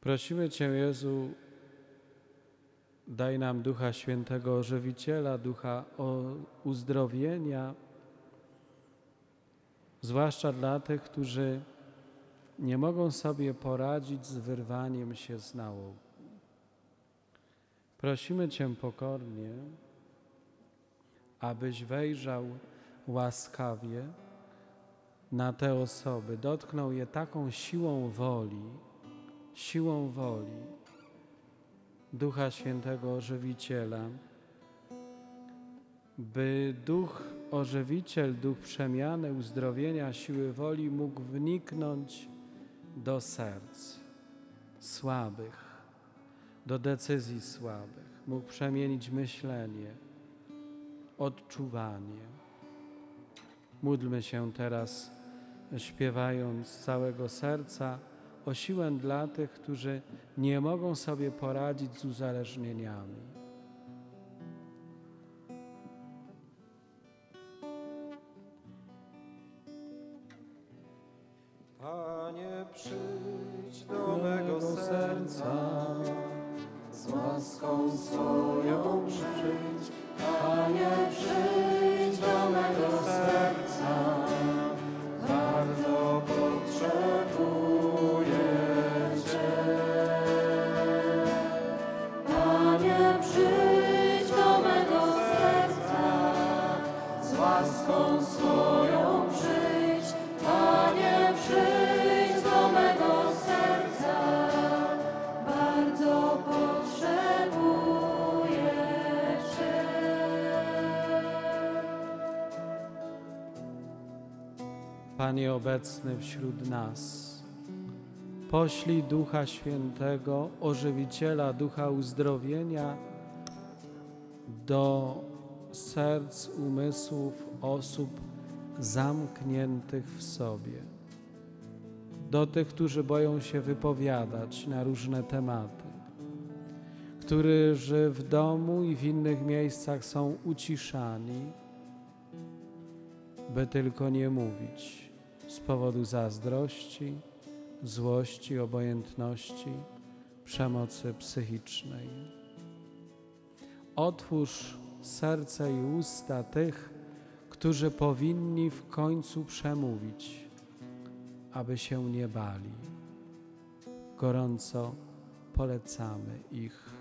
Prosimy Cię, Jezu, daj nam Ducha Świętego Ożywiciela, Ducha uzdrowienia, zwłaszcza dla tych, którzy nie mogą sobie poradzić z wyrwaniem się z nałogu. Prosimy Cię pokornie, abyś wejrzał łaskawie na te osoby, dotknął je taką siłą woli, siłą woli Ducha Świętego Ożywiciela, by Duch Ożywiciel, Duch przemiany, uzdrowienia, siły woli mógł wniknąć do serc słabych, do decyzji słabych, mógł przemienić myślenie, odczuwanie. Módlmy się teraz, śpiewając z całego serca o siłę dla tych, którzy nie mogą sobie poradzić z uzależnieniami. Panie obecny wśród nas, poślij Ducha Świętego, ożywiciela, Ducha uzdrowienia do serc, umysłów osób zamkniętych w sobie, do tych, którzy boją się wypowiadać na różne tematy, którzy w domu i w innych miejscach są uciszani, by tylko nie mówić z powodu zazdrości, złości, obojętności, przemocy psychicznej. Otwórz serce i usta tych, którzy powinni w końcu przemówić, aby się nie bali. Gorąco polecamy ich.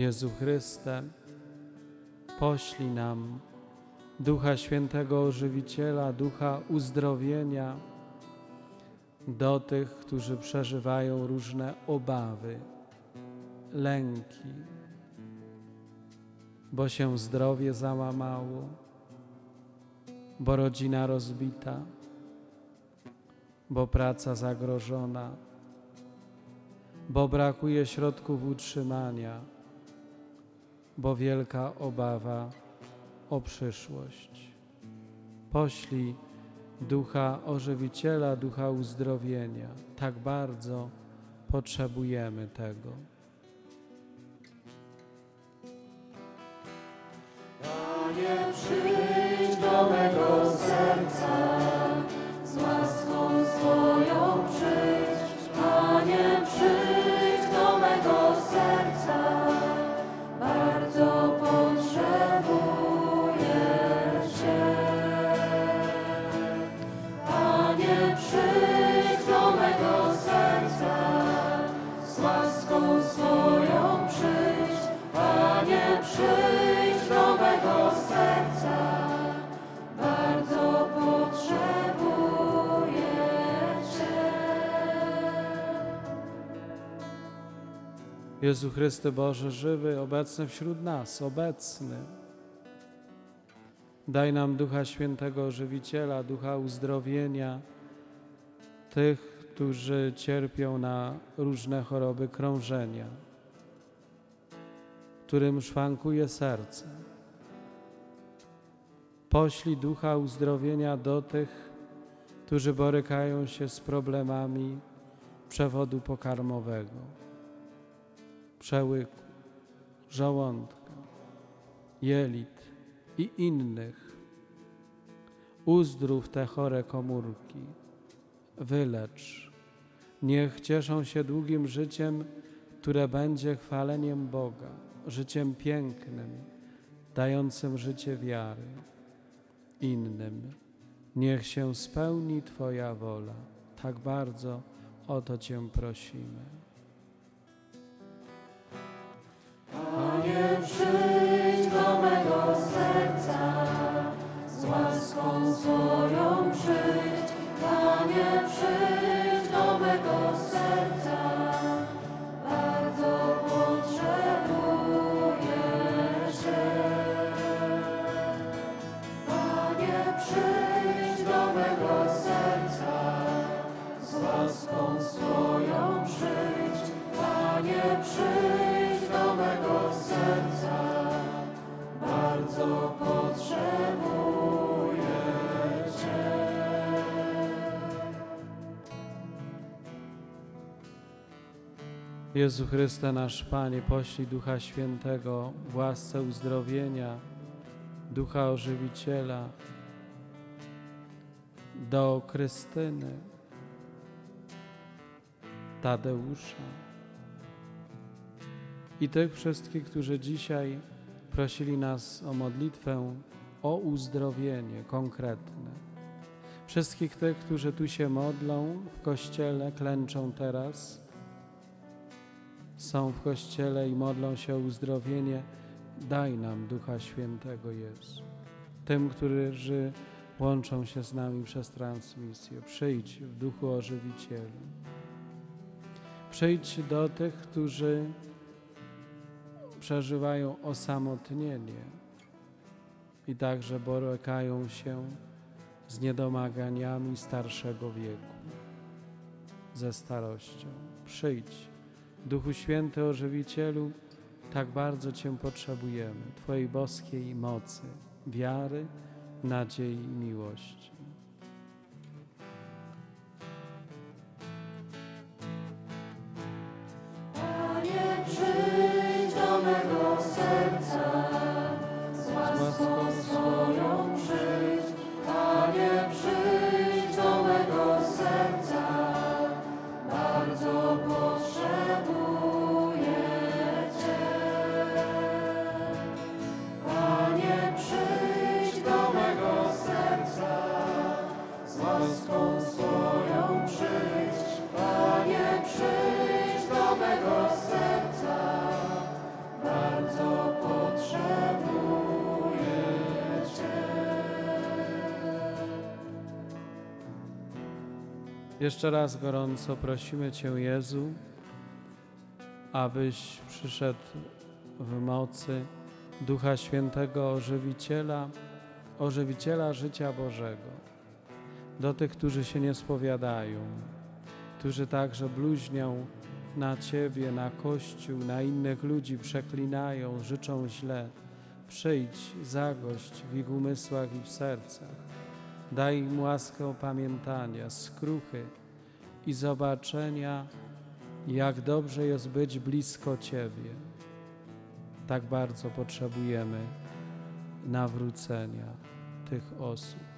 Jezu Chryste, poślij nam Ducha Świętego Ożywiciela, Ducha uzdrowienia do tych, którzy przeżywają różne obawy, lęki, bo się zdrowie załamało, bo rodzina rozbita, bo praca zagrożona, bo brakuje środków utrzymania bo wielka obawa o przyszłość. Poślij ducha ożywiciela, ducha uzdrowienia. Tak bardzo potrzebujemy tego. Panie, przyjdź do mego Jezu Chryste Boże żywy, obecny wśród nas, obecny. Daj nam Ducha Świętego Żywiciela, Ducha uzdrowienia tych, którzy cierpią na różne choroby krążenia, którym szwankuje serce. Poślij Ducha uzdrowienia do tych, którzy borykają się z problemami przewodu pokarmowego, przełyku, żołądka, jelit i innych. Uzdrów te chore komórki, wylecz. Niech cieszą się długim życiem, które będzie chwaleniem Boga, życiem pięknym, dającym życie wiary innym. Niech się spełni Twoja wola. Tak bardzo o to Cię prosimy. Jezu Chryste, nasz Panie, poślij Ducha Świętego w łasce uzdrowienia, Ducha Ożywiciela do Krystyny, Tadeusza i tych wszystkich, którzy dzisiaj prosili nas o modlitwę o uzdrowienie konkretne. Wszystkich tych, którzy tu się modlą w kościele, klęczą teraz są w Kościele i modlą się o uzdrowienie, daj nam Ducha Świętego Jezu. Tym, którzy łączą się z nami przez transmisję, przyjdź w Duchu Ożywicielu. Przyjdź do tych, którzy przeżywają osamotnienie i także borykają się z niedomaganiami starszego wieku, ze starością. Przyjdź Duchu Święty, ożywicielu, tak bardzo Cię potrzebujemy, Twojej boskiej mocy, wiary, nadziei i miłości. Jeszcze raz gorąco prosimy Cię, Jezu, abyś przyszedł w mocy Ducha Świętego Ożywiciela, Ożywiciela życia Bożego, do tych, którzy się nie spowiadają, którzy także bluźnią na Ciebie, na Kościół, na innych ludzi, przeklinają, życzą źle. Przyjdź, zagość w ich umysłach i w sercach. Daj im łaskę opamiętania, skruchy i zobaczenia, jak dobrze jest być blisko Ciebie. Tak bardzo potrzebujemy nawrócenia tych osób.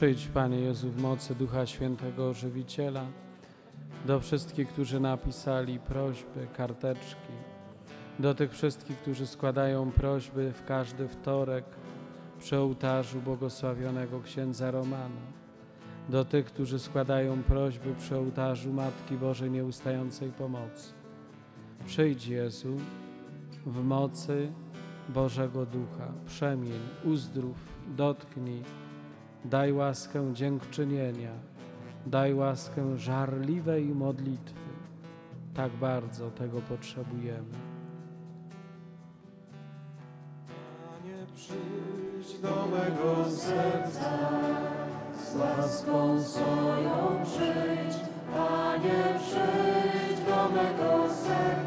Przyjdź, Panie Jezu, w mocy Ducha Świętego Ożywiciela, do wszystkich, którzy napisali prośby, karteczki, do tych wszystkich, którzy składają prośby w każdy wtorek przy ołtarzu błogosławionego księdza Romana, do tych, którzy składają prośby przy ołtarzu Matki Bożej Nieustającej Pomocy. Przyjdź, Jezu, w mocy Bożego Ducha, przemień, uzdrów, dotknij, daj łaskę dziękczynienia, daj łaskę żarliwej modlitwy. Tak bardzo tego potrzebujemy. Panie, przyjdź do mego serca. Z łaską swoją przyjdź, Panie, przyjdź do mego serca.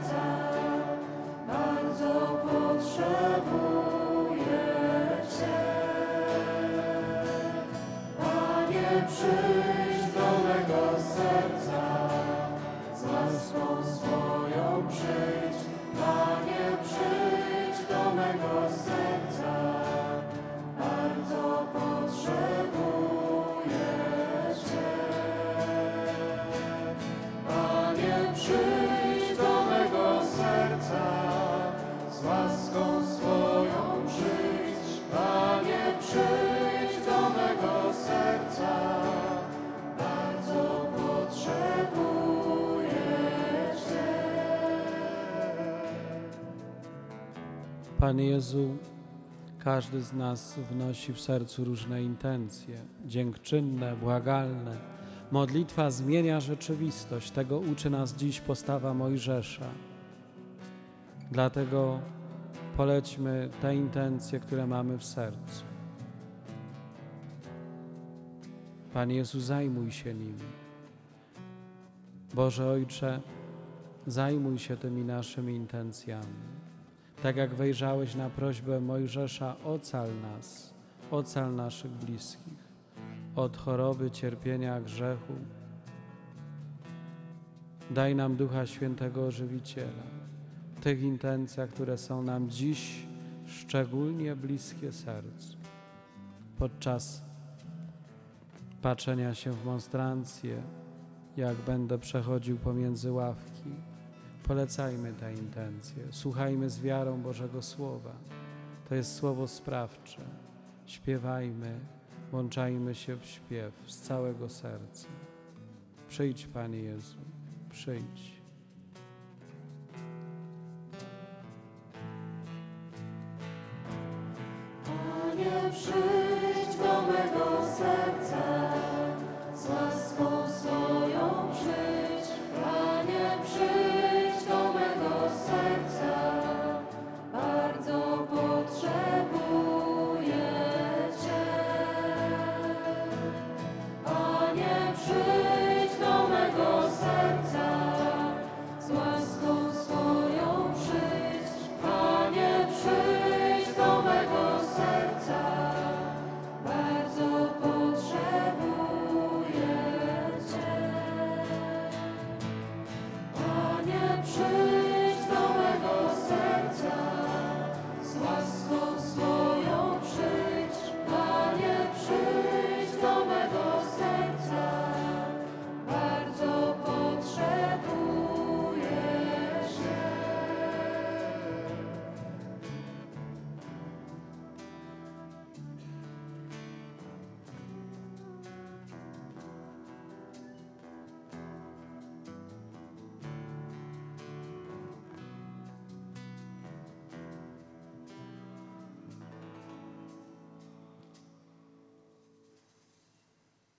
Panie Jezu, każdy z nas wnosi w sercu różne intencje, dziękczynne, błagalne. Modlitwa zmienia rzeczywistość. Tego uczy nas dziś postawa Mojżesza. Dlatego polećmy te intencje, które mamy w sercu. Panie Jezu, zajmuj się nimi. Boże Ojcze, zajmuj się tymi naszymi intencjami. Tak jak wejrzałeś na prośbę Mojżesza, ocal nas, ocal naszych bliskich od choroby, cierpienia, grzechu. Daj nam Ducha Świętego Ożywiciela w tych intencjach, które są nam dziś szczególnie bliskie sercu. Podczas patrzenia się w monstrancję, jak będę przechodził pomiędzy ławki, Polecajmy te intencje, słuchajmy z wiarą Bożego Słowa. To jest słowo sprawcze. Śpiewajmy, włączajmy się w śpiew z całego serca. Przyjdź, Panie Jezu, przyjdź. Panie, przyjdź do mego serca.